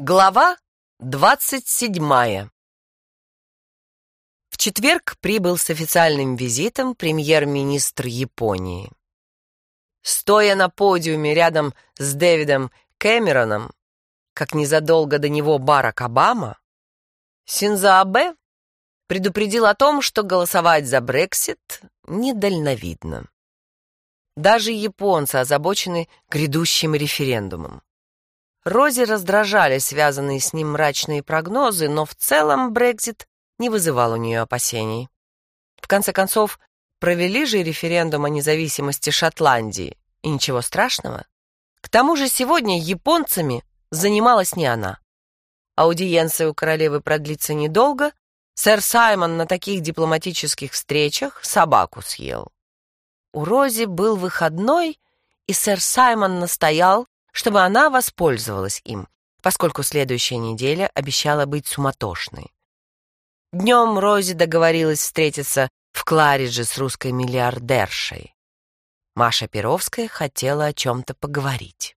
Глава двадцать седьмая В четверг прибыл с официальным визитом премьер-министр Японии. Стоя на подиуме рядом с Дэвидом Кэмероном, как незадолго до него Барак Обама, Синза Абе предупредил о том, что голосовать за Брексит недальновидно. Даже японцы озабочены грядущим референдумом. Рози раздражали связанные с ним мрачные прогнозы, но в целом Брекзит не вызывал у нее опасений. В конце концов, провели же референдум о независимости Шотландии, и ничего страшного. К тому же сегодня японцами занималась не она. Аудиенция у королевы продлится недолго, сэр Саймон на таких дипломатических встречах собаку съел. У Рози был выходной, и сэр Саймон настоял, чтобы она воспользовалась им, поскольку следующая неделя обещала быть суматошной. Днем Рози договорилась встретиться в Кларидже с русской миллиардершей. Маша Перовская хотела о чем-то поговорить.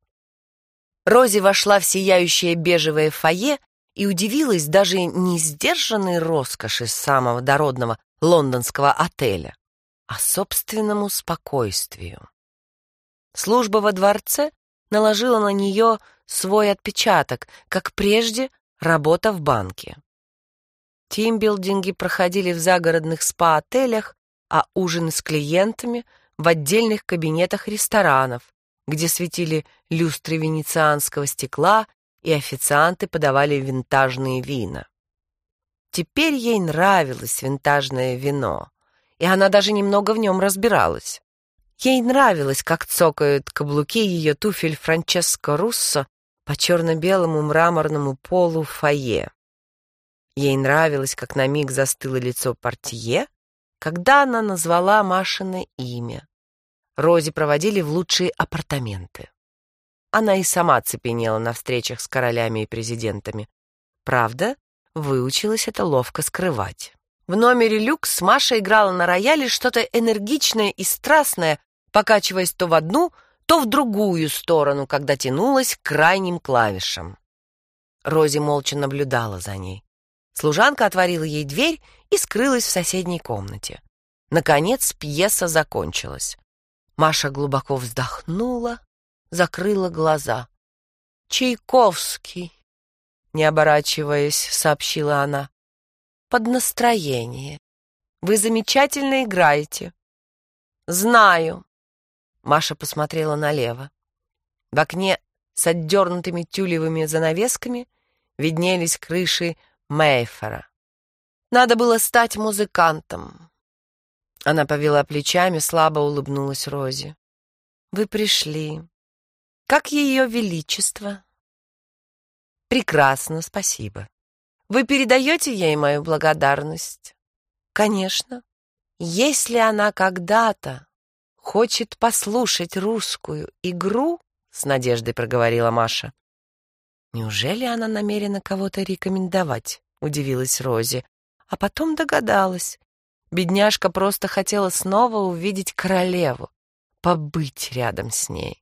Рози вошла в сияющее бежевое фойе и удивилась даже не сдержанной роскоши самого дородного лондонского отеля, а собственному спокойствию. Служба во дворце наложила на нее свой отпечаток, как прежде работа в банке. Тимбилдинги проходили в загородных спа-отелях, а ужины с клиентами в отдельных кабинетах ресторанов, где светили люстры венецианского стекла и официанты подавали винтажные вина. Теперь ей нравилось винтажное вино, и она даже немного в нем разбиралась. Ей нравилось, как цокают каблуки ее туфель Франческо Руссо по черно-белому мраморному полу фойе. Ей нравилось, как на миг застыло лицо портье, когда она назвала Машино имя. Рози проводили в лучшие апартаменты. Она и сама цепенела на встречах с королями и президентами. Правда, выучилась это ловко скрывать. В номере люкс Маша играла на рояле что-то энергичное и страстное, покачиваясь то в одну, то в другую сторону, когда тянулась к крайним клавишам. Рози молча наблюдала за ней. Служанка отворила ей дверь и скрылась в соседней комнате. Наконец пьеса закончилась. Маша глубоко вздохнула, закрыла глаза. «Чайковский», — не оборачиваясь, сообщила она, — «под настроение. Вы замечательно играете». «Знаю», Маша посмотрела налево. В окне с отдернутыми тюлевыми занавесками виднелись крыши Мейфера. Надо было стать музыкантом. Она повела плечами, слабо улыбнулась Розе. Вы пришли. Как ее величество? Прекрасно, спасибо. Вы передаете ей мою благодарность? Конечно. Если она когда-то хочет послушать русскую игру?» — с надеждой проговорила Маша. «Неужели она намерена кого-то рекомендовать?» — удивилась Рози. А потом догадалась. Бедняжка просто хотела снова увидеть королеву, побыть рядом с ней.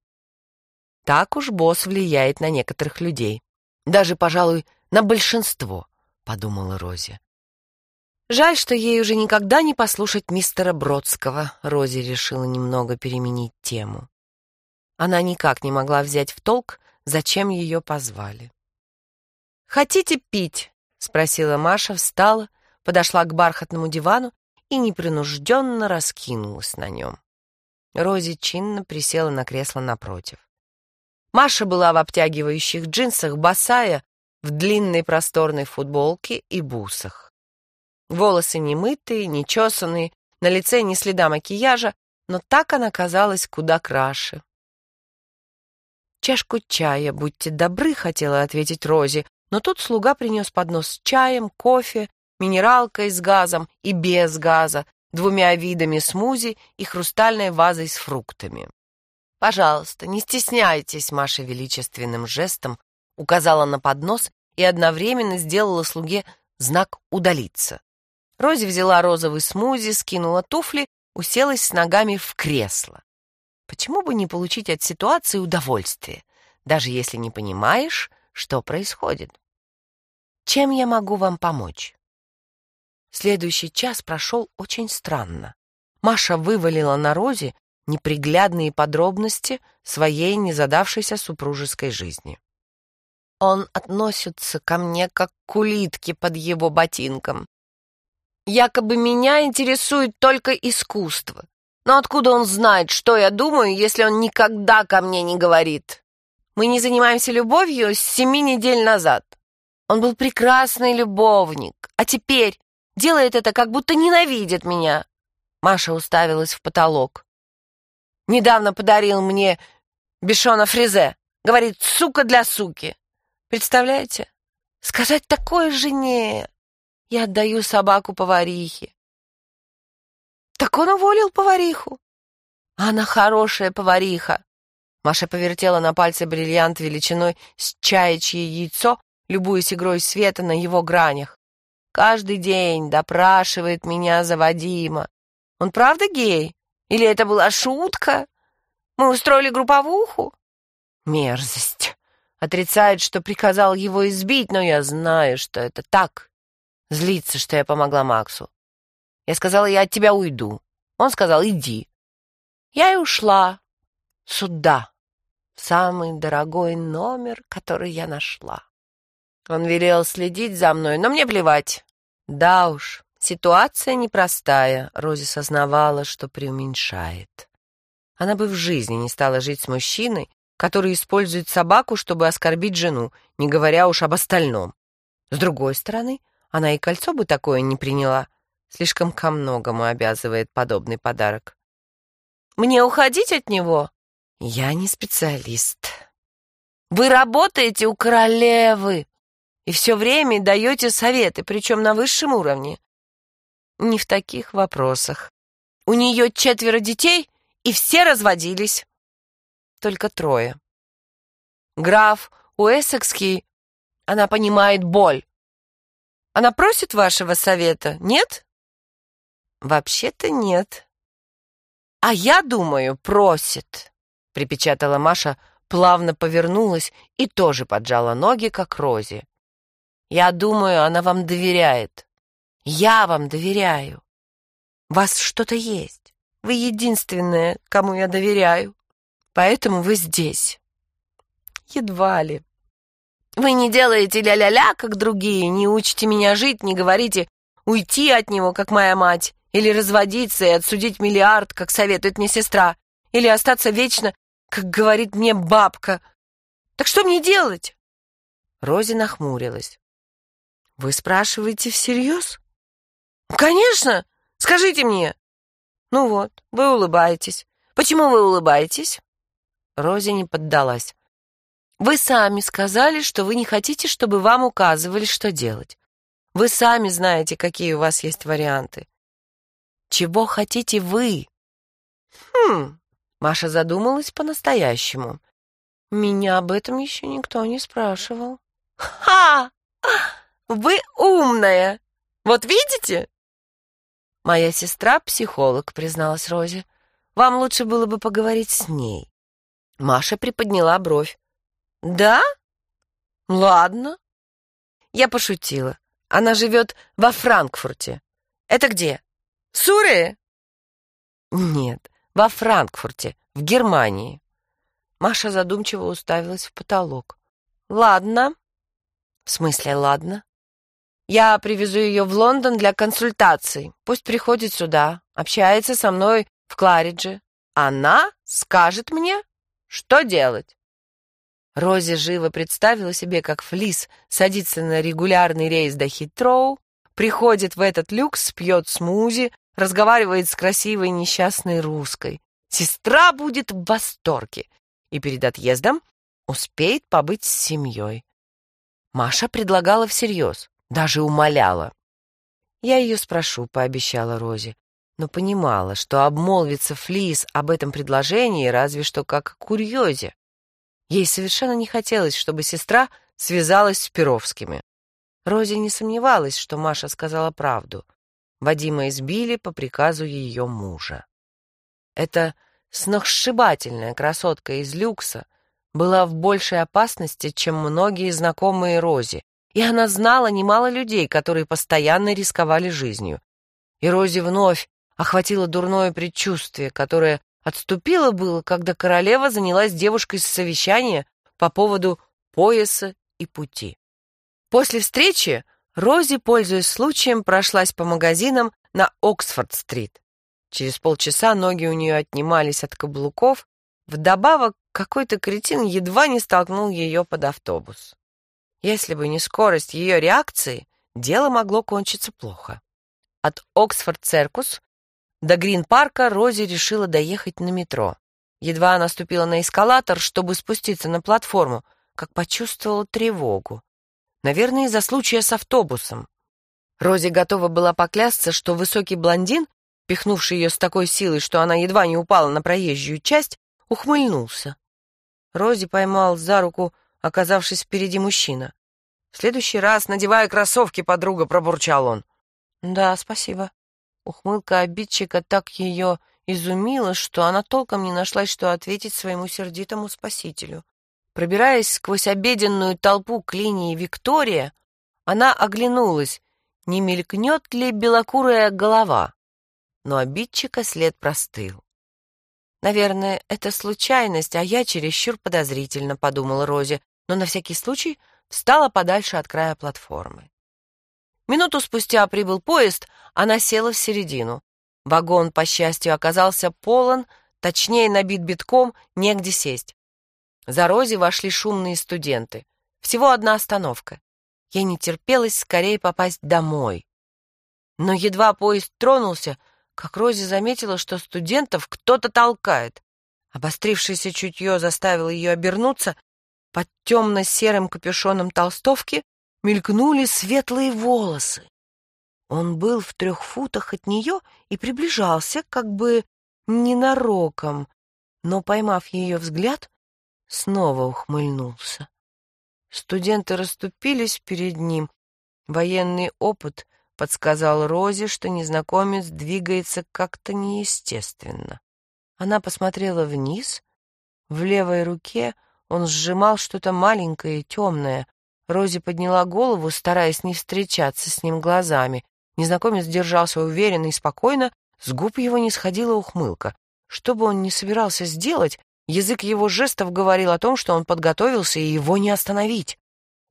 Так уж босс влияет на некоторых людей. Даже, пожалуй, на большинство, — подумала Рози. Жаль, что ей уже никогда не послушать мистера Бродского. Рози решила немного переменить тему. Она никак не могла взять в толк, зачем ее позвали. «Хотите пить?» — спросила Маша, встала, подошла к бархатному дивану и непринужденно раскинулась на нем. Рози чинно присела на кресло напротив. Маша была в обтягивающих джинсах, босая, в длинной просторной футболке и бусах. Волосы не мытые, не чесанные, на лице ни следа макияжа, но так она казалась куда краше. «Чашку чая, будьте добры», — хотела ответить Рози, но тут слуга принес поднос с чаем, кофе, минералкой с газом и без газа, двумя видами смузи и хрустальной вазой с фруктами. «Пожалуйста, не стесняйтесь», — Маша величественным жестом указала на поднос и одновременно сделала слуге знак «удалиться». Рози взяла розовый смузи, скинула туфли, уселась с ногами в кресло. Почему бы не получить от ситуации удовольствие, даже если не понимаешь, что происходит. Чем я могу вам помочь? Следующий час прошел очень странно. Маша вывалила на Розе неприглядные подробности своей незадавшейся супружеской жизни. Он относится ко мне как к улитке под его ботинком. Якобы меня интересует только искусство. Но откуда он знает, что я думаю, если он никогда ко мне не говорит? Мы не занимаемся любовью с семи недель назад. Он был прекрасный любовник, а теперь делает это, как будто ненавидит меня. Маша уставилась в потолок. Недавно подарил мне бешона фризе. Говорит, сука для суки. Представляете? Сказать такое жене. Я отдаю собаку поварихе. Так он уволил повариху. Она хорошая повариха. Маша повертела на пальце бриллиант величиной с чаячье яйцо, любуясь игрой света на его гранях. Каждый день допрашивает меня за Вадима. Он правда гей? Или это была шутка? Мы устроили групповуху? Мерзость. Отрицает, что приказал его избить, но я знаю, что это так. Злится, что я помогла Максу. Я сказала, я от тебя уйду. Он сказал, иди. Я и ушла. Сюда. Самый дорогой номер, который я нашла. Он велел следить за мной, но мне плевать. Да уж, ситуация непростая. Рози сознавала, что преуменьшает. Она бы в жизни не стала жить с мужчиной, который использует собаку, чтобы оскорбить жену, не говоря уж об остальном. С другой стороны, она и кольцо бы такое не приняла. Слишком ко многому обязывает подобный подарок. «Мне уходить от него?» «Я не специалист». «Вы работаете у королевы и все время даете советы, причем на высшем уровне». «Не в таких вопросах. У нее четверо детей, и все разводились» только трое. Граф Уэссекский, она понимает боль. Она просит вашего совета, нет? Вообще-то нет. А я думаю, просит, припечатала Маша, плавно повернулась и тоже поджала ноги, как Рози. Я думаю, она вам доверяет. Я вам доверяю. Вас что-то есть. Вы единственная, кому я доверяю. Поэтому вы здесь. Едва ли. Вы не делаете ля-ля-ля, как другие, не учите меня жить, не говорите уйти от него, как моя мать, или разводиться и отсудить миллиард, как советует мне сестра, или остаться вечно, как говорит мне бабка. Так что мне делать? Рози нахмурилась. Вы спрашиваете всерьез? Конечно! Скажите мне. Ну вот, вы улыбаетесь. Почему вы улыбаетесь? Рози не поддалась. «Вы сами сказали, что вы не хотите, чтобы вам указывали, что делать. Вы сами знаете, какие у вас есть варианты. Чего хотите вы?» «Хм...» — Маша задумалась по-настоящему. «Меня об этом еще никто не спрашивал». «Ха! Вы умная! Вот видите?» «Моя сестра — психолог», — призналась Рози. «Вам лучше было бы поговорить с ней». Маша приподняла бровь. «Да? Ладно». Я пошутила. Она живет во Франкфурте. Это где? Суры? Нет, во Франкфурте, в Германии. Маша задумчиво уставилась в потолок. Ладно. В смысле, ладно? Я привезу ее в Лондон для консультаций. Пусть приходит сюда, общается со мной в Кларидже. Она скажет мне, что делать? Рози живо представила себе, как Флис садится на регулярный рейс до Хитроу, приходит в этот люкс, пьет смузи, разговаривает с красивой несчастной русской. Сестра будет в восторге и перед отъездом успеет побыть с семьей. Маша предлагала всерьез, даже умоляла. «Я ее спрошу», — пообещала Рози но понимала, что обмолвится Флис об этом предложении разве что как курьезе. Ей совершенно не хотелось, чтобы сестра связалась с Перовскими. Рози не сомневалась, что Маша сказала правду. Вадима избили по приказу ее мужа. Эта сногсшибательная красотка из люкса была в большей опасности, чем многие знакомые Рози, и она знала немало людей, которые постоянно рисковали жизнью. И Рози вновь охватило дурное предчувствие, которое отступило было, когда королева занялась девушкой с совещания по поводу пояса и пути. После встречи Рози, пользуясь случаем, прошлась по магазинам на Оксфорд-стрит. Через полчаса ноги у нее отнимались от каблуков, вдобавок какой-то кретин едва не столкнул ее под автобус. Если бы не скорость ее реакции, дело могло кончиться плохо. От Оксфорд-Церкус до Грин-парка Рози решила доехать на метро. Едва она ступила на эскалатор, чтобы спуститься на платформу, как почувствовала тревогу. Наверное, из-за случая с автобусом. Рози готова была поклясться, что высокий блондин, пихнувший ее с такой силой, что она едва не упала на проезжую часть, ухмыльнулся. Рози поймал за руку, оказавшись впереди мужчина. «В следующий раз надевай кроссовки, подруга», — пробурчал он. «Да, спасибо». Ухмылка обидчика так ее изумила, что она толком не нашлась, что ответить своему сердитому спасителю. Пробираясь сквозь обеденную толпу к линии Виктория, она оглянулась, не мелькнет ли белокурая голова. Но обидчика след простыл. «Наверное, это случайность, а я чересчур подозрительно», — подумала Рози, но на всякий случай встала подальше от края платформы. Минуту спустя прибыл поезд, она села в середину. Вагон, по счастью, оказался полон, точнее, набит битком, негде сесть. За Рози вошли шумные студенты. Всего одна остановка. Ей не терпелось скорее попасть домой. Но едва поезд тронулся, как Рози заметила, что студентов кто-то толкает. Обострившееся чутье заставило ее обернуться. Под темно-серым капюшоном толстовки мелькнули светлые волосы. Он был в трех футах от нее и приближался, как бы ненароком, но, поймав ее взгляд, снова ухмыльнулся. Студенты расступились перед ним. Военный опыт подсказал Розе, что незнакомец двигается как-то неестественно. Она посмотрела вниз. В левой руке он сжимал что-то маленькое и темное, Рози подняла голову, стараясь не встречаться с ним глазами. Незнакомец держался уверенно и спокойно, с губ его не сходила ухмылка. Что бы он ни собирался сделать, язык его жестов говорил о том, что он подготовился, и его не остановить.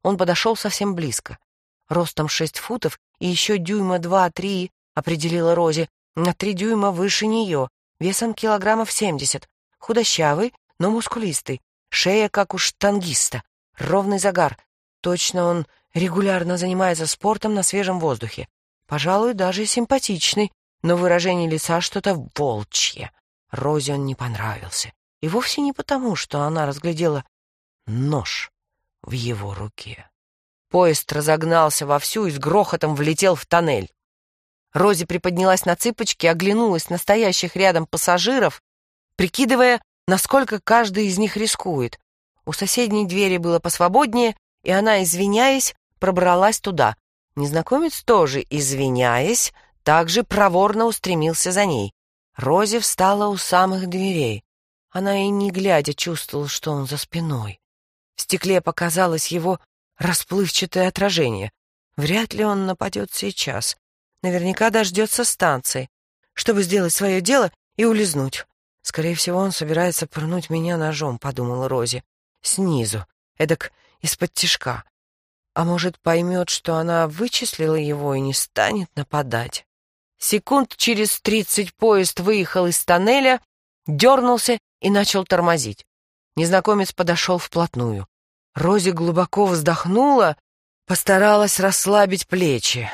Он подошел совсем близко. Ростом шесть футов и еще дюйма два-три, определила Рози, на три дюйма выше нее, весом килограммов семьдесят, худощавый, но мускулистый, шея, как у штангиста, ровный загар, Точно он регулярно занимается спортом на свежем воздухе. Пожалуй, даже симпатичный, но выражение лица что-то волчье. Розе он не понравился. И вовсе не потому, что она разглядела нож в его руке. Поезд разогнался вовсю и с грохотом влетел в тоннель. Рози приподнялась на цыпочки, оглянулась на стоящих рядом пассажиров, прикидывая, насколько каждый из них рискует. У соседней двери было посвободнее, и она, извиняясь, пробралась туда. Незнакомец тоже, извиняясь, также проворно устремился за ней. Рози встала у самых дверей. Она и не глядя чувствовала, что он за спиной. В стекле показалось его расплывчатое отражение. Вряд ли он нападет сейчас. Наверняка дождется станции, чтобы сделать свое дело и улизнуть. Скорее всего, он собирается пырнуть меня ножом, подумала Рози. Снизу, эдак из-под тишка. А может, поймет, что она вычислила его и не станет нападать. Секунд через тридцать поезд выехал из тоннеля, дернулся и начал тормозить. Незнакомец подошел вплотную. Рози глубоко вздохнула, постаралась расслабить плечи.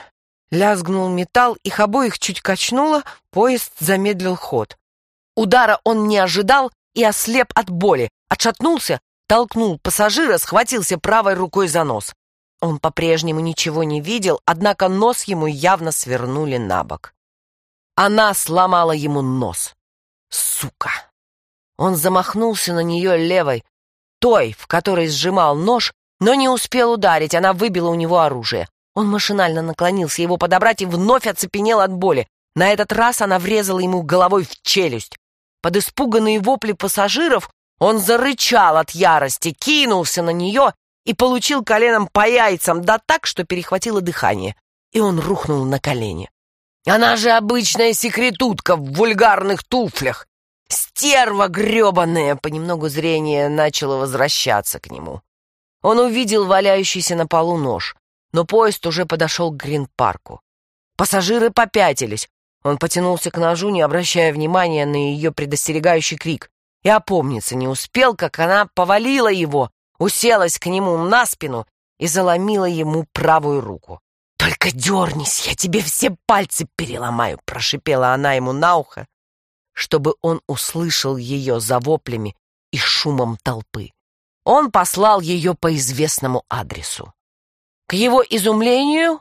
Лязгнул металл, их обоих чуть качнуло, поезд замедлил ход. Удара он не ожидал и ослеп от боли, отшатнулся, толкнул пассажира, схватился правой рукой за нос. Он по-прежнему ничего не видел, однако нос ему явно свернули на бок. Она сломала ему нос. Сука! Он замахнулся на нее левой, той, в которой сжимал нож, но не успел ударить, она выбила у него оружие. Он машинально наклонился его подобрать и вновь оцепенел от боли. На этот раз она врезала ему головой в челюсть. Под испуганные вопли пассажиров Он зарычал от ярости, кинулся на нее и получил коленом по яйцам, да так, что перехватило дыхание, и он рухнул на колени. Она же обычная секретутка в вульгарных туфлях. Стерва гребаная! Понемногу зрение начало возвращаться к нему. Он увидел валяющийся на полу нож, но поезд уже подошел к Грин-парку. Пассажиры попятились. Он потянулся к ножу, не обращая внимания на ее предостерегающий крик. И опомниться не успел, как она повалила его, уселась к нему на спину и заломила ему правую руку. «Только дернись, я тебе все пальцы переломаю!» — прошипела она ему на ухо, чтобы он услышал ее за воплями и шумом толпы. Он послал ее по известному адресу. К его изумлению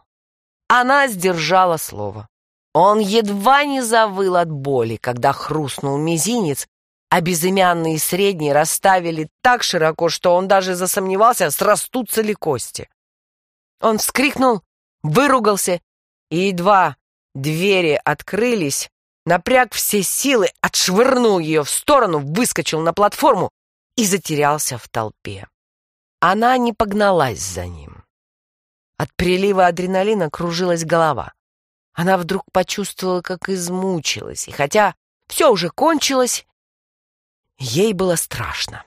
она сдержала слово. Он едва не завыл от боли, когда хрустнул мизинец, а безымянные средние расставили так широко, что он даже засомневался, срастутся ли кости. Он вскрикнул, выругался, и едва двери открылись, напряг все силы, отшвырнул ее в сторону, выскочил на платформу и затерялся в толпе. Она не погналась за ним. От прилива адреналина кружилась голова. Она вдруг почувствовала, как измучилась, и хотя все уже кончилось, Ей было страшно.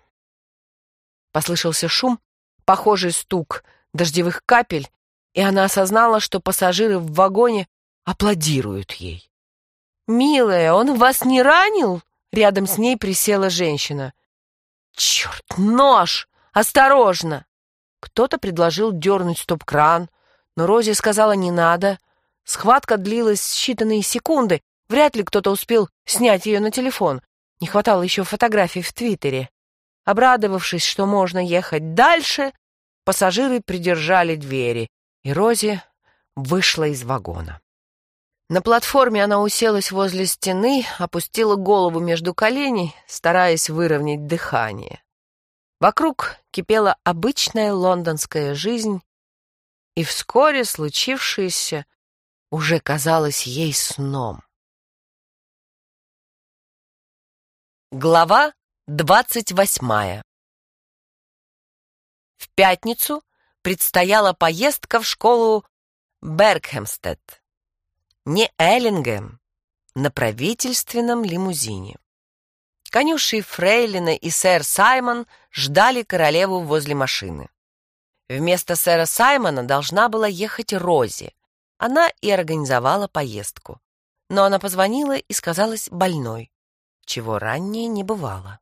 Послышался шум, похожий стук дождевых капель, и она осознала, что пассажиры в вагоне аплодируют ей. «Милая, он вас не ранил?» Рядом с ней присела женщина. «Черт, нож! Осторожно!» Кто-то предложил дернуть стоп-кран, но Рози сказала «не надо». Схватка длилась считанные секунды, вряд ли кто-то успел снять ее на телефон. Не хватало еще фотографий в Твиттере. Обрадовавшись, что можно ехать дальше, пассажиры придержали двери, и Рози вышла из вагона. На платформе она уселась возле стены, опустила голову между коленей, стараясь выровнять дыхание. Вокруг кипела обычная лондонская жизнь, и вскоре случившееся уже казалось ей сном. Глава двадцать восьмая В пятницу предстояла поездка в школу Бергхемстед. Не Эллингем, на правительственном лимузине. Конюши Фрейлина и сэр Саймон ждали королеву возле машины. Вместо сэра Саймона должна была ехать Рози. Она и организовала поездку. Но она позвонила и сказалась больной чего ранее не бывало.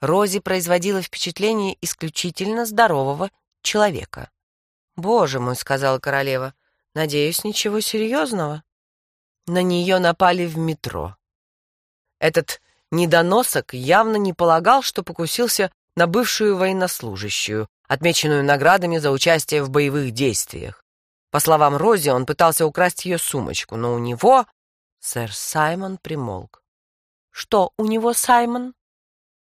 Рози производила впечатление исключительно здорового человека. «Боже мой», — сказала королева, — «надеюсь, ничего серьезного». На нее напали в метро. Этот недоносок явно не полагал, что покусился на бывшую военнослужащую, отмеченную наградами за участие в боевых действиях. По словам Рози, он пытался украсть ее сумочку, но у него... Сэр Саймон примолк. Что у него, Саймон?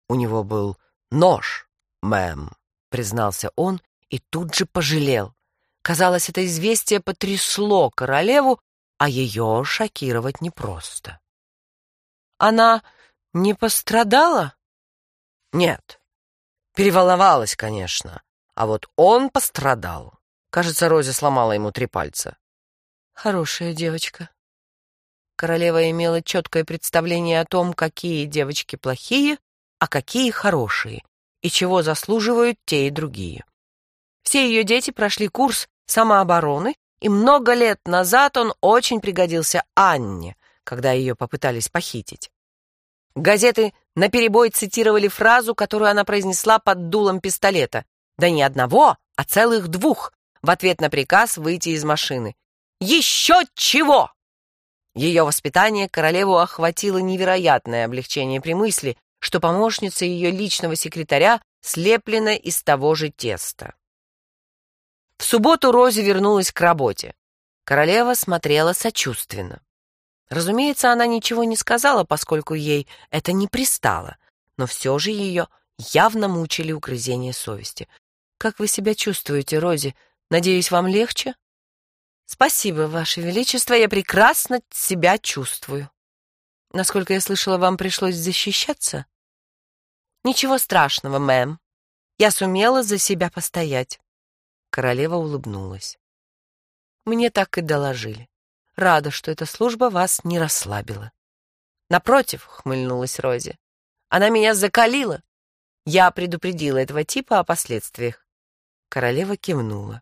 У него был нож, мэм, признался он и тут же пожалел. Казалось, это известие потрясло королеву, а ее шокировать непросто. Она не пострадала? Нет. Переволновалась, конечно. А вот он пострадал. Кажется, Рози сломала ему три пальца. Хорошая девочка. Королева имела четкое представление о том, какие девочки плохие, а какие хорошие, и чего заслуживают те и другие. Все ее дети прошли курс самообороны, и много лет назад он очень пригодился Анне, когда ее попытались похитить. Газеты наперебой цитировали фразу, которую она произнесла под дулом пистолета. Да не одного, а целых двух, в ответ на приказ выйти из машины. «Еще чего!» Ее воспитание королеву охватило невероятное облегчение при мысли, что помощница ее личного секретаря слеплена из того же теста. В субботу Рози вернулась к работе. Королева смотрела сочувственно. Разумеется, она ничего не сказала, поскольку ей это не пристало, но все же ее явно мучили угрызения совести. «Как вы себя чувствуете, Рози? Надеюсь, вам легче?» Спасибо, Ваше Величество, я прекрасно себя чувствую. Насколько я слышала, вам пришлось защищаться? Ничего страшного, мэм. Я сумела за себя постоять. Королева улыбнулась. Мне так и доложили. Рада, что эта служба вас не расслабила. Напротив, хмыльнулась Рози. Она меня закалила. Я предупредила этого типа о последствиях. Королева кивнула.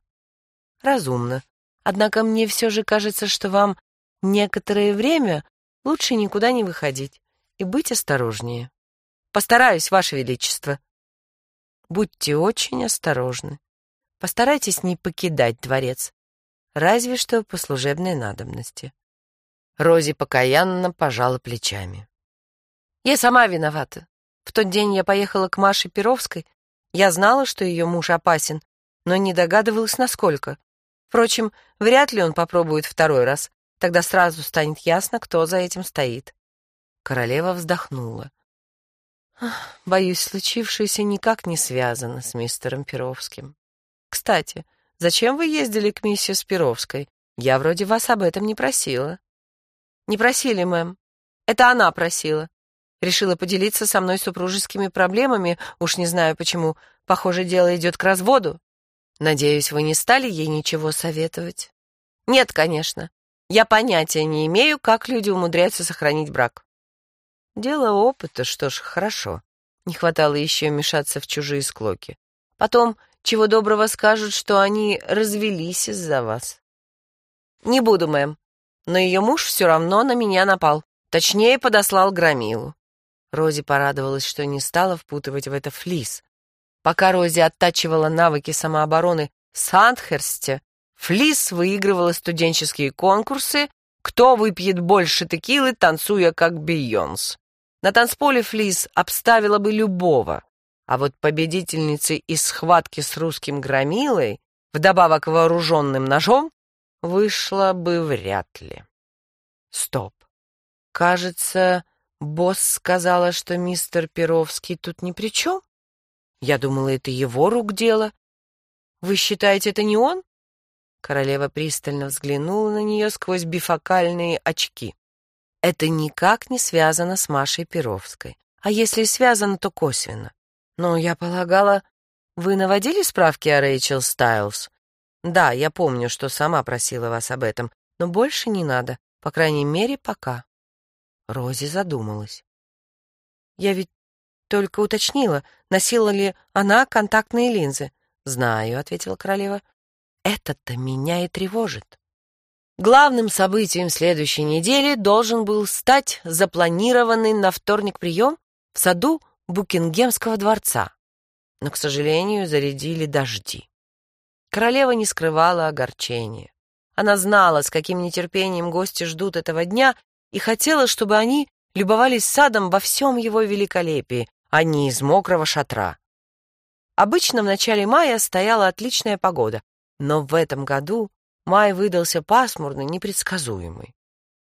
Разумно. Однако мне все же кажется, что вам некоторое время лучше никуда не выходить и быть осторожнее. Постараюсь, Ваше Величество. Будьте очень осторожны. Постарайтесь не покидать дворец, разве что по служебной надобности. Рози покаянно пожала плечами. Я сама виновата. В тот день я поехала к Маше Перовской. Я знала, что ее муж опасен, но не догадывалась, насколько. Впрочем, вряд ли он попробует второй раз. Тогда сразу станет ясно, кто за этим стоит. Королева вздохнула. Боюсь, случившееся никак не связано с мистером Перовским. Кстати, зачем вы ездили к миссис Перовской? Я вроде вас об этом не просила. Не просили, мэм. Это она просила. Решила поделиться со мной супружескими проблемами, уж не знаю почему. Похоже, дело идет к разводу. Надеюсь, вы не стали ей ничего советовать? Нет, конечно. Я понятия не имею, как люди умудряются сохранить брак. Дело опыта, что ж, хорошо. Не хватало еще мешаться в чужие склоки. Потом, чего доброго скажут, что они развелись из-за вас. Не буду, мэм. Но ее муж все равно на меня напал. Точнее, подослал громилу. Рози порадовалась, что не стала впутывать в это флис. Пока Рози оттачивала навыки самообороны в Сандхерсте, Флис выигрывала студенческие конкурсы «Кто выпьет больше текилы, танцуя как Бейонс». На танцполе Флис обставила бы любого, а вот победительницей из схватки с русским громилой, вдобавок вооруженным ножом, вышла бы вряд ли. Стоп. Кажется, босс сказала, что мистер Перовский тут ни при чем. Я думала, это его рук дело. Вы считаете, это не он? Королева пристально взглянула на нее сквозь бифокальные очки. Это никак не связано с Машей Перовской. А если связано, то косвенно. Но я полагала, вы наводили справки о Рэйчел Стайлз? Да, я помню, что сама просила вас об этом, но больше не надо, по крайней мере, пока. Рози задумалась. Я ведь только уточнила, носила ли она контактные линзы. Знаю, ответила королева. Это-то меня и тревожит. Главным событием следующей недели должен был стать запланированный на вторник прием в саду Букингемского дворца. Но, к сожалению, зарядили дожди. Королева не скрывала огорчения. Она знала, с каким нетерпением гости ждут этого дня, и хотела, чтобы они любовались садом во всем его великолепии, а не из мокрого шатра. Обычно в начале мая стояла отличная погода, но в этом году май выдался пасмурный, непредсказуемый.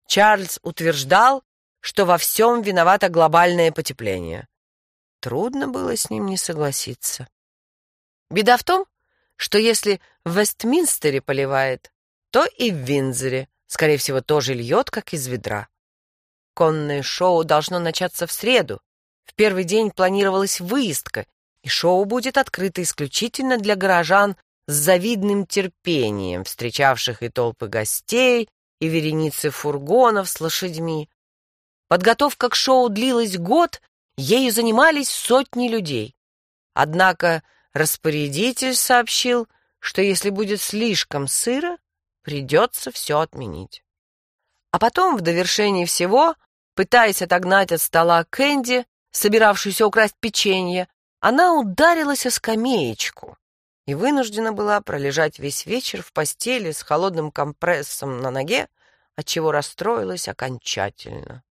Чарльз утверждал, что во всем виновато глобальное потепление. Трудно было с ним не согласиться. Беда в том, что если в Вестминстере поливает, то и в Виндзоре, скорее всего, тоже льет, как из ведра. Конное шоу должно начаться в среду. В первый день планировалась выездка, и шоу будет открыто исключительно для горожан с завидным терпением, встречавших и толпы гостей, и вереницы фургонов с лошадьми. Подготовка к шоу длилась год, ею занимались сотни людей. Однако распорядитель сообщил, что если будет слишком сыро, придется все отменить. А потом, в довершении всего, пытаясь отогнать от стола Кэнди, собиравшуюся украсть печенье, она ударилась о скамеечку и вынуждена была пролежать весь вечер в постели с холодным компрессом на ноге, отчего расстроилась окончательно.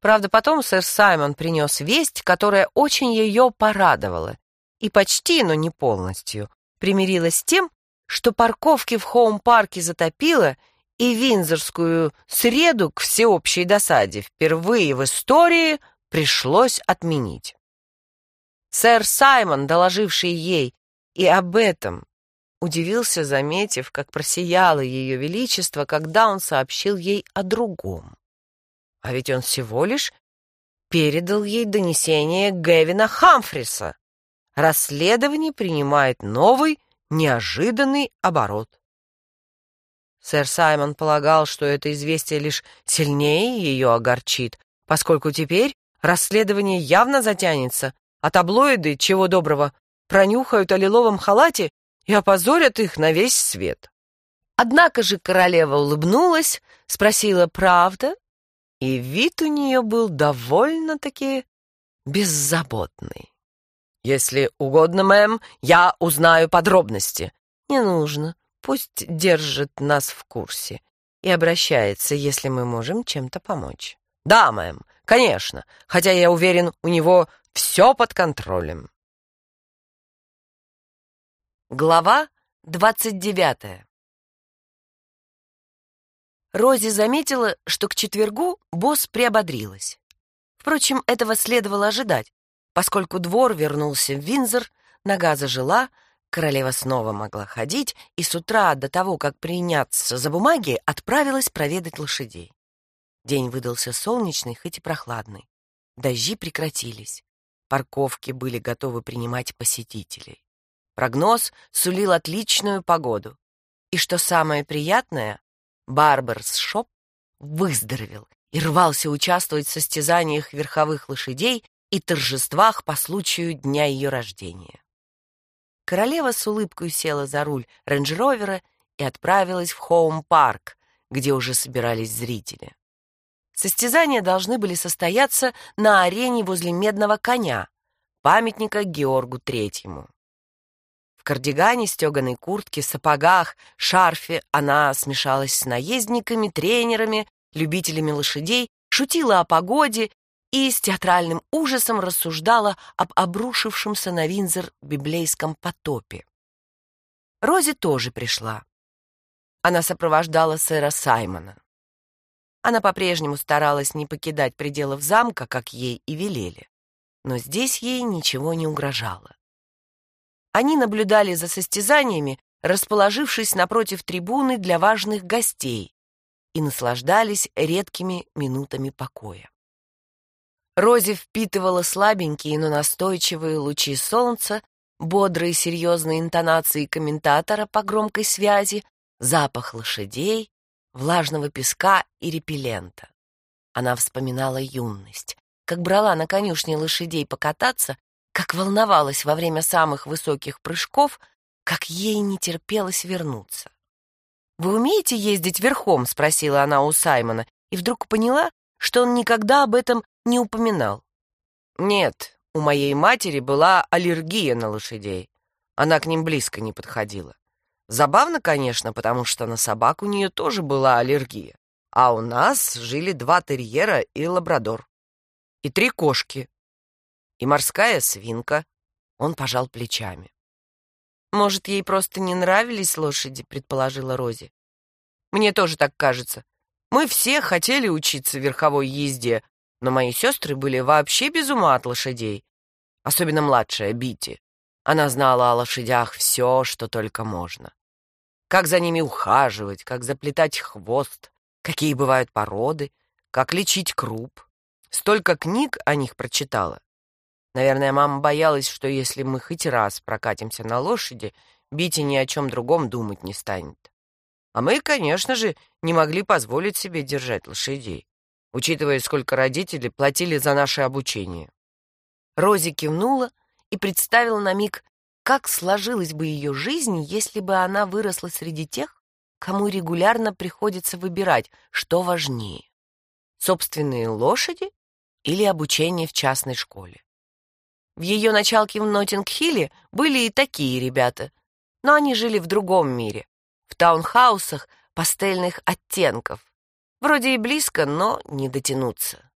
Правда, потом сэр Саймон принес весть, которая очень ее порадовала, и почти, но не полностью, примирилась с тем, что парковки в Хоум-парке затопило, и Винзорскую среду к всеобщей досаде впервые в истории пришлось отменить. Сэр Саймон, доложивший ей, и об этом удивился, заметив, как просияло ее величество, когда он сообщил ей о другом. А ведь он всего лишь передал ей донесение Гевина Хамфриса. Расследование принимает новый, неожиданный оборот. Сэр Саймон полагал, что это известие лишь сильнее ее огорчит, поскольку теперь расследование явно затянется, а таблоиды, чего доброго, пронюхают о лиловом халате и опозорят их на весь свет. Однако же королева улыбнулась, спросила «правда?» и вид у нее был довольно-таки беззаботный. «Если угодно, мэм, я узнаю подробности». «Не нужно. Пусть держит нас в курсе и обращается, если мы можем чем-то помочь». «Да, мэм, конечно, хотя я уверен, у него все под контролем». Глава двадцать девятая Рози заметила, что к четвергу босс приободрилась. Впрочем, этого следовало ожидать, поскольку двор вернулся в Винзор, нога зажила, королева снова могла ходить и с утра до того, как приняться за бумаги, отправилась проведать лошадей. День выдался солнечный, хоть и прохладный. Дожди прекратились. Парковки были готовы принимать посетителей. Прогноз сулил отличную погоду. И что самое приятное, Барберс Шоп выздоровел и рвался участвовать в состязаниях верховых лошадей и торжествах по случаю дня ее рождения. Королева с улыбкой села за руль рейндж-ровера и отправилась в Хоум-парк, где уже собирались зрители. Состязания должны были состояться на арене возле Медного коня, памятника Георгу Третьему. В кардигане, стеганой куртке, сапогах, шарфе она смешалась с наездниками, тренерами, любителями лошадей, шутила о погоде и с театральным ужасом рассуждала об обрушившемся на Винзор библейском потопе. Рози тоже пришла. Она сопровождала сэра Саймона. Она по-прежнему старалась не покидать пределов замка, как ей и велели. Но здесь ей ничего не угрожало. Они наблюдали за состязаниями, расположившись напротив трибуны для важных гостей, и наслаждались редкими минутами покоя. Рози впитывала слабенькие, но настойчивые лучи солнца, бодрые серьезные интонации комментатора по громкой связи, запах лошадей, влажного песка и репеллента. Она вспоминала юность, как брала на конюшне лошадей покататься как волновалась во время самых высоких прыжков, как ей не терпелось вернуться. «Вы умеете ездить верхом?» — спросила она у Саймона, и вдруг поняла, что он никогда об этом не упоминал. «Нет, у моей матери была аллергия на лошадей. Она к ним близко не подходила. Забавно, конечно, потому что на собак у нее тоже была аллергия. А у нас жили два терьера и лабрадор. И три кошки, и морская свинка. Он пожал плечами. Может, ей просто не нравились лошади, предположила Рози. Мне тоже так кажется. Мы все хотели учиться верховой езде, но мои сестры были вообще без ума от лошадей. Особенно младшая Бити. Она знала о лошадях все, что только можно. Как за ними ухаживать, как заплетать хвост, какие бывают породы, как лечить круп. Столько книг о них прочитала. Наверное, мама боялась, что если мы хоть раз прокатимся на лошади, Бити ни о чем другом думать не станет. А мы, конечно же, не могли позволить себе держать лошадей, учитывая, сколько родители платили за наше обучение. Рози кивнула и представила на миг, как сложилась бы ее жизнь, если бы она выросла среди тех, кому регулярно приходится выбирать, что важнее — собственные лошади или обучение в частной школе. В ее началке в Ноттинг-Хилле были и такие ребята, но они жили в другом мире, в таунхаусах пастельных оттенков. Вроде и близко, но не дотянуться.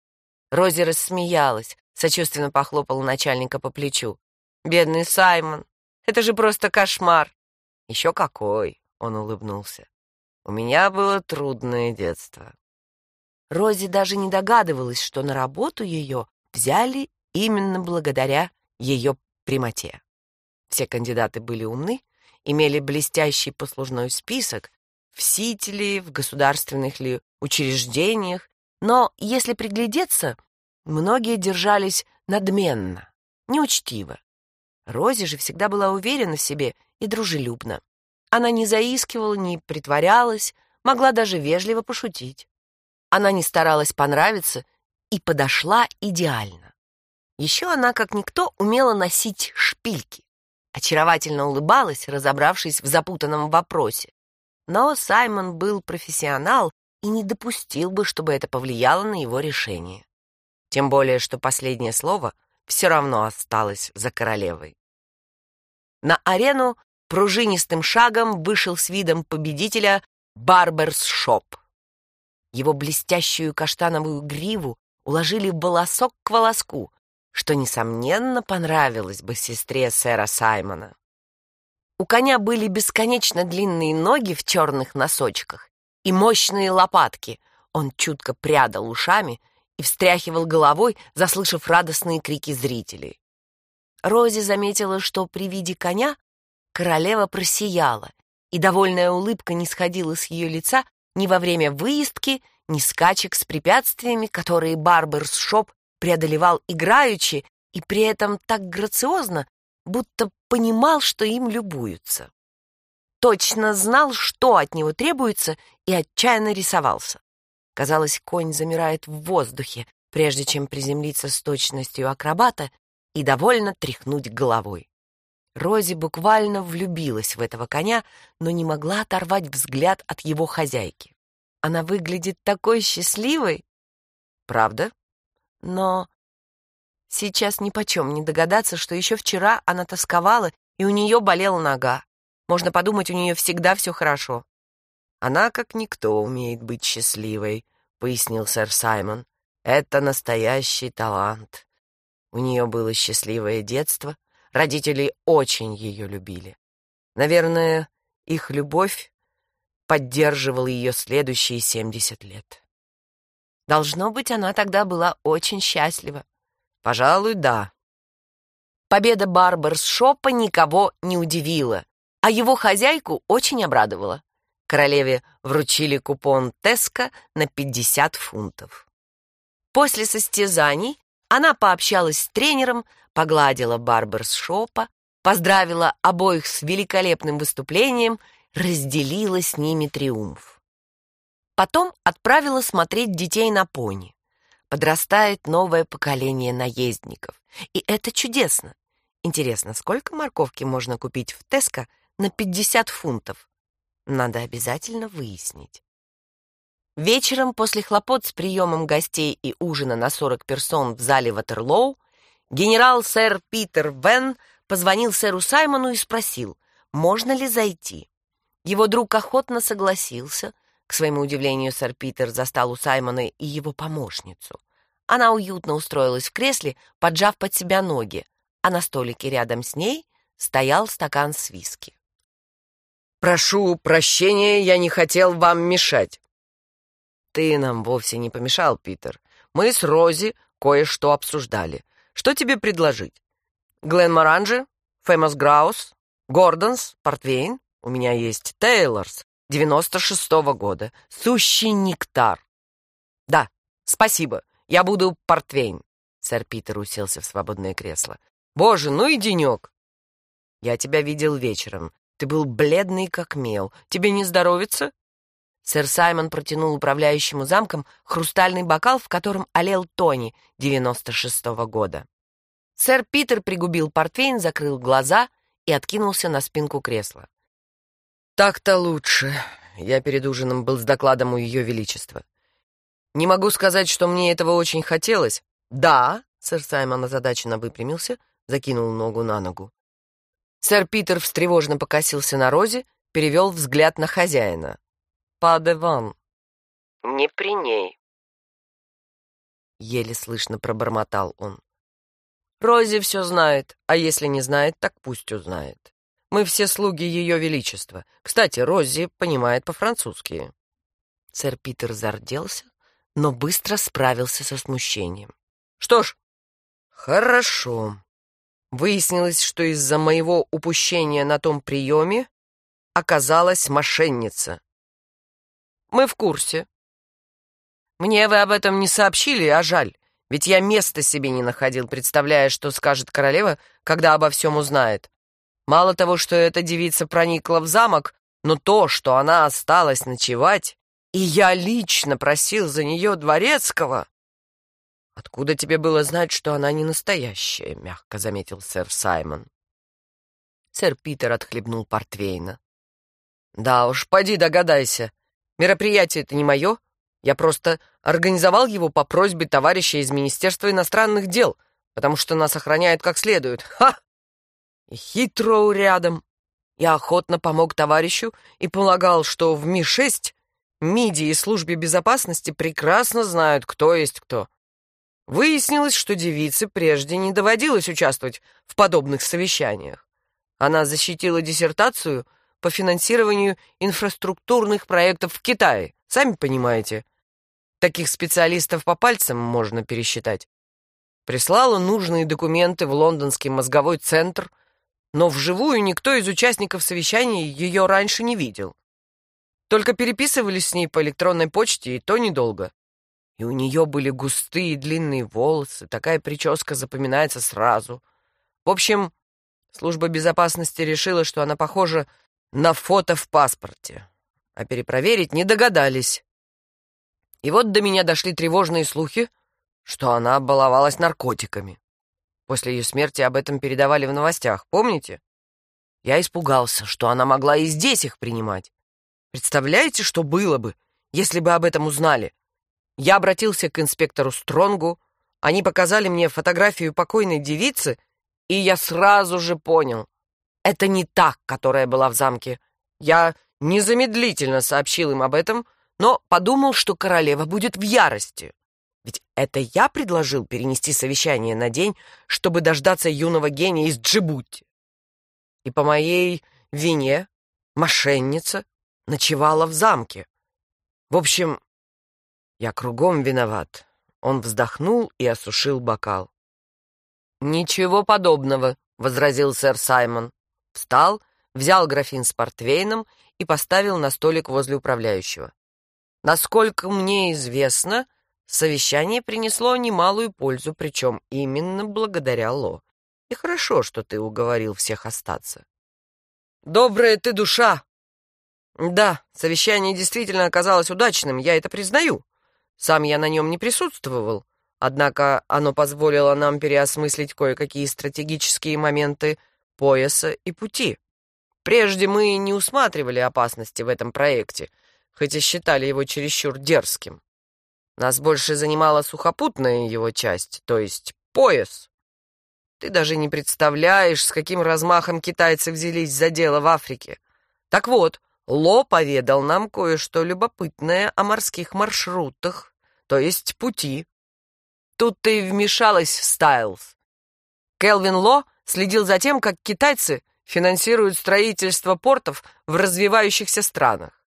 Рози рассмеялась, сочувственно похлопала начальника по плечу. «Бедный Саймон, это же просто кошмар!» «Еще какой!» — он улыбнулся. «У меня было трудное детство». Рози даже не догадывалась, что на работу ее взяли именно благодаря ее прямоте. Все кандидаты были умны, имели блестящий послужной список, в Сити ли, в государственных ли учреждениях, но, если приглядеться, Многие держались надменно, неучтиво. Рози же всегда была уверена в себе и дружелюбна. Она не заискивала, не притворялась, могла даже вежливо пошутить. Она не старалась понравиться и подошла идеально. Еще она, как никто, умела носить шпильки. Очаровательно улыбалась, разобравшись в запутанном вопросе. Но Саймон был профессионал и не допустил бы, чтобы это повлияло на его решение. Тем более, что последнее слово все равно осталось за королевой. На арену пружинистым шагом вышел с видом победителя Barber's Shop. Его блестящую каштановую гриву уложили волосок к волоску, что, несомненно, понравилось бы сестре сэра Саймона. У коня были бесконечно длинные ноги в черных носочках и мощные лопатки. Он чутко прядал ушами встряхивал головой, заслышав радостные крики зрителей. Рози заметила, что при виде коня королева просияла, и довольная улыбка не сходила с ее лица ни во время выездки, ни скачек с препятствиями, которые Barber's Shop преодолевал играючи и при этом так грациозно, будто понимал, что им любуются. Точно знал, что от него требуется, и отчаянно рисовался. Казалось, конь замирает в воздухе, прежде чем приземлиться с точностью акробата и довольно тряхнуть головой. Рози буквально влюбилась в этого коня, но не могла оторвать взгляд от его хозяйки. Она выглядит такой счастливой. Правда? Но сейчас нипочем не догадаться, что еще вчера она тосковала, и у нее болела нога. Можно подумать, у нее всегда все хорошо. Она, как никто, умеет быть счастливой, пояснил сэр Саймон. Это настоящий талант. У нее было счастливое детство, родители очень ее любили. Наверное, их любовь поддерживала ее следующие семьдесят лет. Должно быть, она тогда была очень счастлива. Пожалуй, да. Победа Барберс-шопа никого не удивила, а его хозяйку очень обрадовала. Королеве вручили купон Теска на 50 фунтов. После состязаний она пообщалась с тренером, погладила барберс-шопа, поздравила обоих с великолепным выступлением, разделила с ними триумф. Потом отправила смотреть детей на пони. Подрастает новое поколение наездников. И это чудесно. Интересно, сколько морковки можно купить в Теско на 50 фунтов? Надо обязательно выяснить. Вечером после хлопот с приемом гостей и ужина на 40 персон в зале Ватерлоу генерал-сэр Питер Вен позвонил сэру Саймону и спросил, можно ли зайти. Его друг охотно согласился. К своему удивлению, сэр Питер застал у Саймона и его помощницу. Она уютно устроилась в кресле, поджав под себя ноги, а на столике рядом с ней стоял стакан с виски. «Прошу прощения, я не хотел вам мешать», ты нам вовсе не помешал, Питер. Мы с Рози кое-что обсуждали. Что тебе предложить? Glenmorangie? Famous Grouse? Gordon's? Портвейн? У меня есть Taylor's 96-го года. Сущий нектар. Да, спасибо. Я буду Портвейн. Сэр Питер уселся в свободное кресло. Боже, ну и денек. Я тебя видел вечером. Ты был бледный, как мел. Тебе нездоровится? Сэр Саймон протянул управляющему замком хрустальный бокал, в котором олел Тони 96-го года. Сэр Питер пригубил портвейн, закрыл глаза и откинулся на спинку кресла. «Так-то лучше. Я перед ужином был с докладом у Ее Величества. Не могу сказать, что мне этого очень хотелось. Да, сэр Саймон озадаченно выпрямился, закинул ногу на ногу. Сэр Питер встревоженно покосился на Розе, перевел взгляд на хозяина. Падеван. Не при ней. Еле слышно пробормотал он. Рози все знает, а если не знает, так пусть узнает. Мы все слуги Ее Величества. Кстати, Рози понимает по-французски. Сэр Питер зарделся, но быстро справился со смущением. Что ж, хорошо. Выяснилось, что из-за моего упущения на том приеме оказалась мошенница. Мы в курсе. Мне вы об этом не сообщили, а жаль, Ведь я места себе не находил, представляя, что скажет королева, когда обо всем узнает. Мало того, что эта девица проникла в замок, но то, что она осталась ночевать, и я лично просил за нее дворецкого... «Откуда тебе было знать, что она не настоящая?» — мягко заметил сэр Саймон. Сэр Питер отхлебнул портвейна. «Да уж, поди догадайся. Мероприятие это не мое. Я просто организовал его по просьбе товарища из Министерства иностранных дел, потому что нас охраняют как следует. Ха! И хитро рядом. Я охотно помог товарищу и полагал, что в Ми-6 МИДи и службе безопасности прекрасно знают, кто есть кто. Выяснилось, что девице прежде не доводилось участвовать в подобных совещаниях. Она защитила диссертацию по финансированию инфраструктурных проектов в Китае, сами понимаете. Таких специалистов по пальцам можно пересчитать. Прислала нужные документы в лондонский мозговой центр, но вживую никто из участников совещания ее раньше не видел. Только переписывались с ней по электронной почте, и то недолго. И у нее были густые длинные волосы, такая прическа запоминается сразу. В общем, служба безопасности решила, что она похожа на фото в паспорте. А перепроверить не догадались. И вот до меня дошли тревожные слухи, что она баловалась наркотиками. После ее смерти об этом передавали в новостях, помните? Я испугался, что она могла и здесь их принимать. Представляете, что было бы, если бы об этом узнали? Я обратился к инспектору Стронгу, они показали мне фотографию покойной девицы, и я сразу же понял, это не та, которая была в замке. Я незамедлительно сообщил им об этом, но подумал, что королева будет в ярости. Ведь это я предложил перенести совещание на день, чтобы дождаться юного гения из Джибути. И по моей вине мошенница ночевала в замке. В общем, я кругом виноват. Он вздохнул и осушил бокал. «Ничего подобного», — возразил сэр Саймон. Встал, взял графин с портвейном и поставил на столик возле управляющего. «Насколько мне известно, совещание принесло немалую пользу, причем именно благодаря Ло. И хорошо, что ты уговорил всех остаться». «Добрая ты душа!» Да, совещание действительно оказалось удачным, я это признаю. Сам я на нем не присутствовал, однако оно позволило нам переосмыслить кое-какие стратегические моменты пояса и пути. Прежде мы не усматривали опасности в этом проекте, хотя считали его чересчур дерзким. Нас больше занимала сухопутная его часть, то есть пояс. Ты даже не представляешь, с каким размахом китайцы взялись за дело в Африке. Так вот, Ло поведал нам кое-что любопытное о морских маршрутах, то есть пути. Тут-то и вмешалась Стайлз. Келвин Ло следил за тем, как китайцы финансируют строительство портов в развивающихся странах.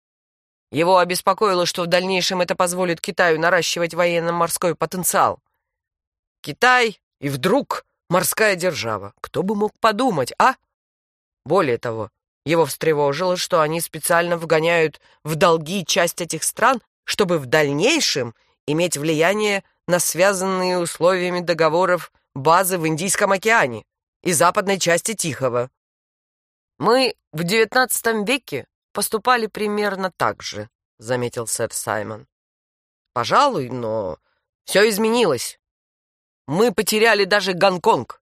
Его обеспокоило, что в дальнейшем это позволит Китаю наращивать военно-морской потенциал. Китай и вдруг морская держава. Кто бы мог подумать, а? Более того, его встревожило, что они специально вгоняют в долги часть этих стран, чтобы в дальнейшем иметь влияние на связанные условиями договоров базы в Индийском океане и западной части Тихого. «Мы в девятнадцатом веке поступали примерно так же», — заметил сэр Саймон. «Пожалуй, но все изменилось. Мы потеряли даже Гонконг.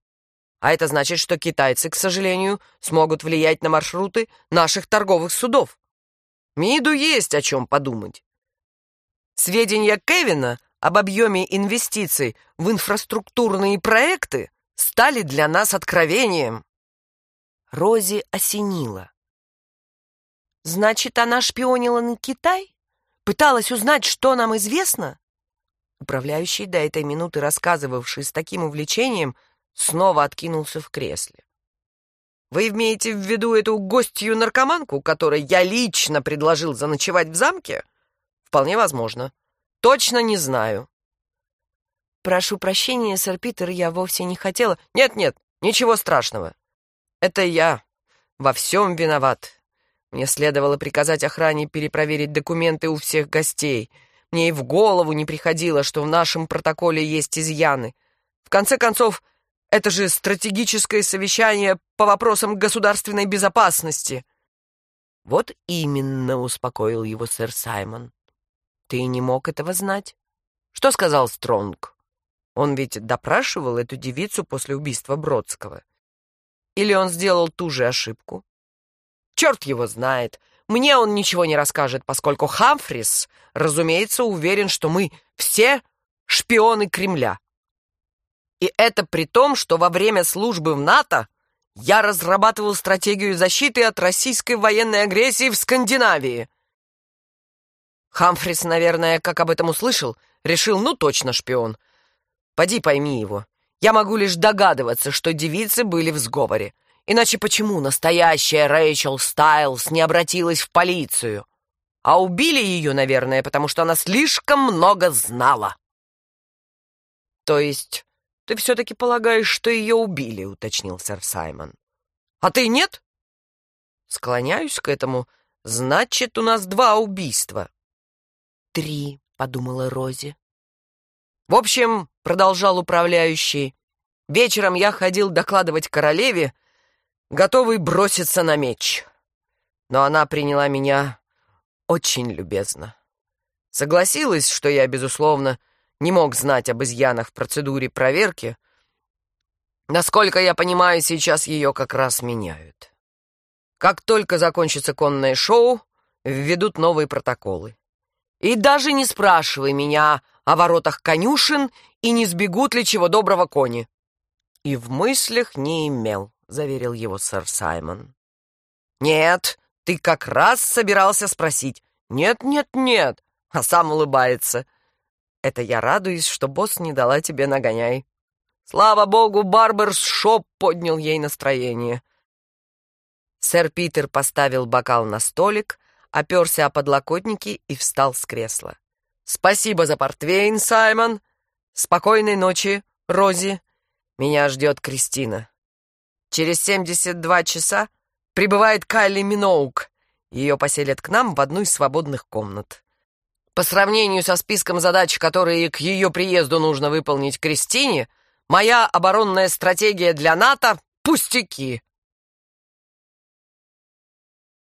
А это значит, что китайцы, к сожалению, смогут влиять на маршруты наших торговых судов. МИДу есть о чем подумать. Сведения Кевина об объеме инвестиций в инфраструктурные проекты стали для нас откровением. Рози осенила. Значит, она шпионила на Китай? Пыталась узнать, что нам известно? Управляющий, до этой минуты рассказывавший с таким увлечением, снова откинулся в кресле. «Вы имеете в виду эту гостью-наркоманку, которой я лично предложил заночевать в замке? Вполне возможно. Точно не знаю». «Прошу прощения, сэр Питер, я вовсе не хотела...» «Нет-нет, ничего страшного. Это я во всем виноват. Мне следовало приказать охране перепроверить документы у всех гостей. Мне и в голову не приходило, что в нашем протоколе есть изъяны. В конце концов, это же стратегическое совещание по вопросам государственной безопасности. Вот именно, успокоил его сэр Саймон. Ты не мог этого знать. Что сказал Стронг? Он ведь допрашивал эту девицу после убийства Бродского. Или он сделал ту же ошибку? Черт его знает. Мне он ничего не расскажет, поскольку Хамфрис, разумеется, уверен, что мы все шпионы Кремля. И это при том, что во время службы в НАТО я разрабатывал стратегию защиты от российской военной агрессии в Скандинавии. Хамфрис, наверное, как об этом услышал, решил, ну точно шпион. Поди пойми его. Я могу лишь догадываться, что девицы были в сговоре. Иначе почему настоящая Рэйчел Стайлс не обратилась в полицию? А убили ее, наверное, потому что она слишком много знала. То есть ты все-таки полагаешь, что ее убили, уточнил сэр Саймон. А ты нет? Склоняюсь к этому. Значит, у нас два убийства. Три, подумала Рози. В общем, продолжал управляющий, вечером я ходил докладывать королеве, готовый броситься на меч. Но она приняла меня очень любезно. Согласилась, что я, безусловно, не мог знать об изъянах в процедуре проверки. Насколько я понимаю, сейчас ее как раз меняют. Как только закончится конное шоу, введут новые протоколы. И даже не спрашивай меня о воротах конюшен и не сбегут ли чего доброго кони. И в мыслях не имел заверил его сэр Саймон. «Нет, ты как раз собирался спросить. Нет, нет, нет!» А сам улыбается. «Это я радуюсь, что босс не дала тебе нагоняй». Слава богу, Barber's Shop поднял ей настроение. Сэр Питер поставил бокал на столик, оперся о подлокотники и встал с кресла. «Спасибо за портвейн, Саймон. Спокойной ночи, Рози. Меня ждет Кристина». Через 72 часа прибывает Кайли Миноук. Ее поселят к нам в одну из свободных комнат. По сравнению со списком задач, которые к ее приезду нужно выполнить Кристине, моя оборонная стратегия для НАТО — пустяки.